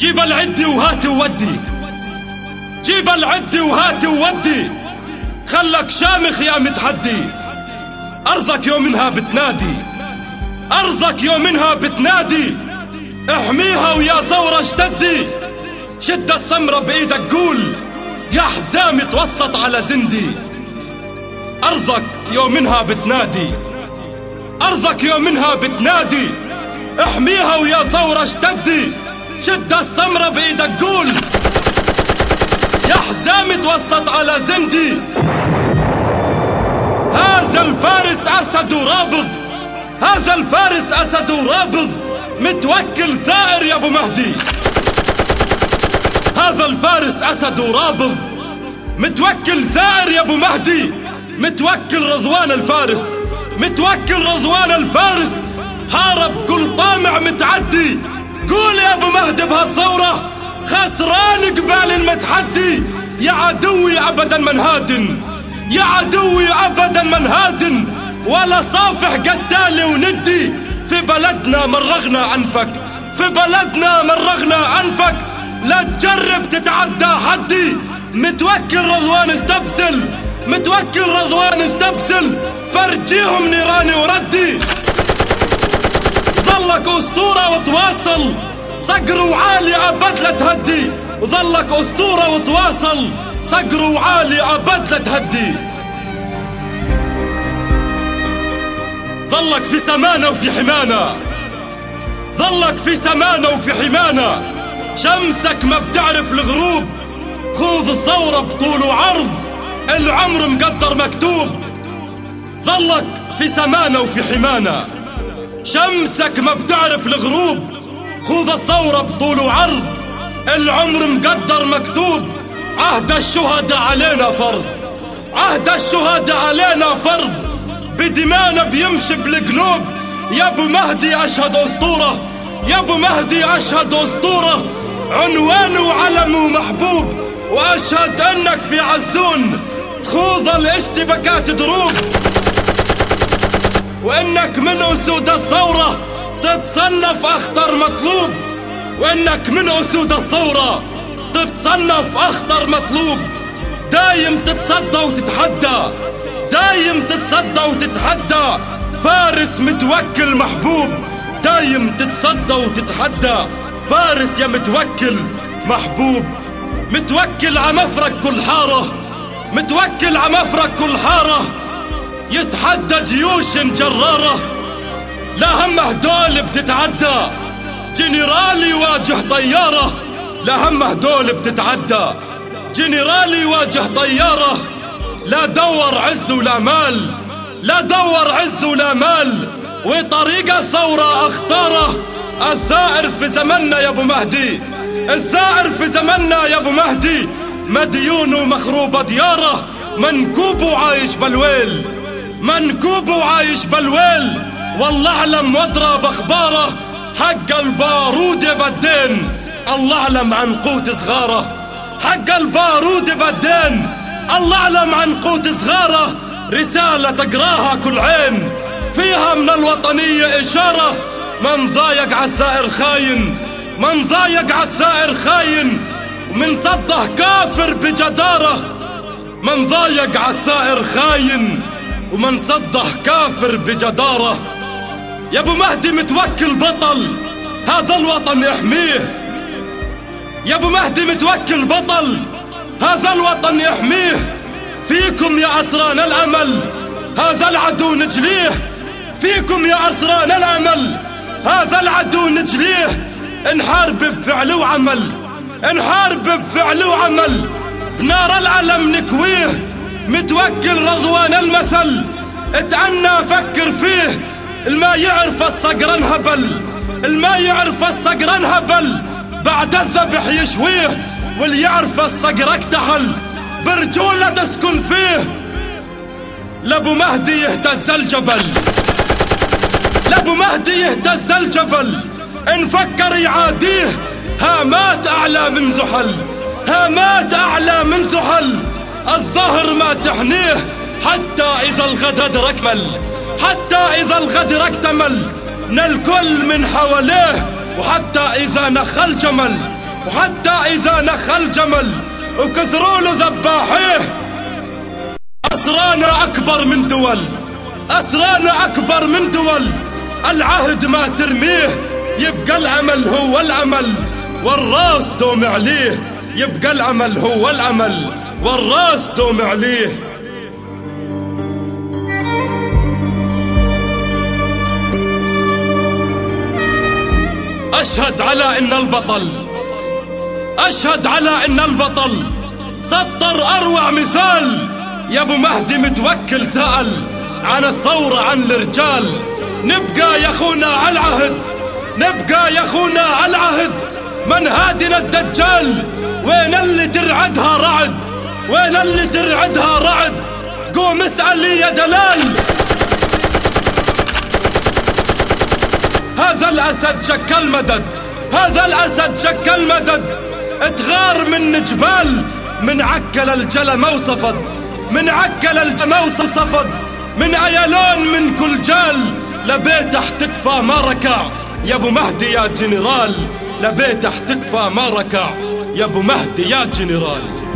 جيب العدي وهاتي وودي. جيب العدي وهاتي وودي. خلك شامخ يا متحدي. أرضك يومنها بتنادي. أرضك يومنها بتنادي. احميها ويا ثورة اشتدي. شد السمرة بإيدك قول. يا حزام توسط على زندي. أرضك يومنها بتنادي. أرضك يومنها بتنادي. احميها ويا ثورة اشتدي. شد السمرة بإيدك قول. يا حزام توسط على زندي. هذا الفارس أسد ورابض هذا الفارس أسد ورابض متوكل ثائر يا أبو مهدي. هذا الفارس أسد ورابض متوكل ثائر يا أبو مهدي. متوكل رضوان الفارس. متوكل رضوان الفارس. حارب كل طامع متعدي. قول يا أبو مهدي بهالثورة خسران قبال المتحدي. يا عدوي أبدا من هادن يا عدوي أبدا من هادن ولا صافح قتالي وندي في بلدنا مرغنا أنفك في بلدنا مرغنا أنفك لا تجرب تتعدى حدي. متوكل رضوان استبسل متوكل رضوان استبسل. فرجيهم نيراني وردي. ظلك أسطورة وتواصل. صقر وعالي أبد لا تهدي. وظلك أسطورة وتواصل. صقر وعالي أبد لا تهدي. ظلك في سمانة وفي حمانة. ظلك في سمانة وفي حمانة. شمسك ما بتعرف الغروب. خوذ الثورة بطول وعرض. العمر مقدر مكتوب. ظلك في سمانة وفي حمانة. شمسك ما بتعرف الغروب. خوذ الثورة بطول وعرض. العمر مقدر مكتوب. عهد الشهداء علينا فرض. عهد الشهداء علينا فرض. بدمانا بيمشي بالقلوب. يا أبو مهدي أشهد أسطورة. يا أبو مهدي أشهد أسطورة. عنوان وعلم ومحبوب. وأشهد أنك في عزون. تخوض الاشتباكات دروب. وإنك من أسود الثورة تتصنف أخطر مطلوب. وإنك من أسود الثورة تتصنف أخطر مطلوب. دايم تتصدى وتتحدى دايم تتصدى وتتحدى. فارس متوكل محبوب دايم تتصدى وتتحدى. فارس يا متوكل محبوب. متوكل ع مفرق كل حارة متوكل ع مفرق كل حارة. يتحدى جيوش جرارة. لا هم هدول بتتعدى. جنرال يواجه طيارة. لا هم هدول بتتعدى. جنرال يواجه طيارة. لا دور عز ولا مال. لا دور عز ولا مال. وطريق الثورة اختاره الثائر في زمننا يا أبو مهدي. الثائر في زمننا يا أبو مهدي. مديون ومخروبة ديارة. منكوب وعايش بالويل. منكوب وعايش بالويل. والله اعلم واضرب أخباره. حق البارود بدين. الله اعلم عن قوت صغاره حق البارود بدين. الله اعلم عن قوت صغاره رسالة تقراها كل عين. فيها من الوطنية إشارة. من ضايق عالثائر خاين. من ضايق عالثائر خاين. ومن صده كافر بجدارة. من ضايق عالثائر خاين. ومن صده كافر بجدارة. يا أبو مهدي متوكل بطل هذا الوطن يحميه. يا أبو مهدي متوكل بطل هذا الوطن يحميه. فيكم يا أسران الأمل هذا العدو نجليه. فيكم يا أسران الأمل هذا العدو نجليه. نحارب بفعل وعمل نحارب بفعل وعمل. بنار الألم نكويه. متوكل رضوان المثل. اتعنى فكر فيه. الما يعرف الصقر انهبل. الما يعرف الصقر انهبل. بعد الذبح يشويه. واللي يعرف الصقر اكتحل. برجولة تسكن فيه. لابو مهدي يهتز الجبل. لابو مهدي يهتز الجبل. إن فكر يعاديه. هامات أعلى من زحل. هامات أعلى من زحل. الظهر ما تحنيه حتى إذا الغدر اكمل حتى إذا الغدر اكتمل. الكل من حواليه وحتى إذا نخل جمل وحتى إذا نخى الجمل. وكثروا له ذباحيه. أسرانا أكبر من دول أسرانا أكبر من دول. العهد ما ترميه يبقى العمل هو العمل. والراس دوم عليه. يبقى العمل هو العمل والراس دوم عليه. أشهد على إن البطل أشهد على إن البطل. سطر أروع مثال يا أبو مهدي متوكل سأل عن الثورة عن الرجال. نبقى يا أخونا على العهد نبقى يا أخونا على العهد. من هادنا الدجال؟ وين اللي ترعدها رعد؟ وين اللي ترعدها رعد؟ قوم اسأل يا دلال. هذا الأسد شك المدد. هذا الأسد شك المدد. اتغار من جبال من عكل الجلم وصفد. من عكل الجلم وصفد. من ايالون من كل جال. لبيت تكفى ما ركع. يا أبو مهدي يا جنرال. لبيت تكفى ما ركع يا أبو مهدي يا جنرال.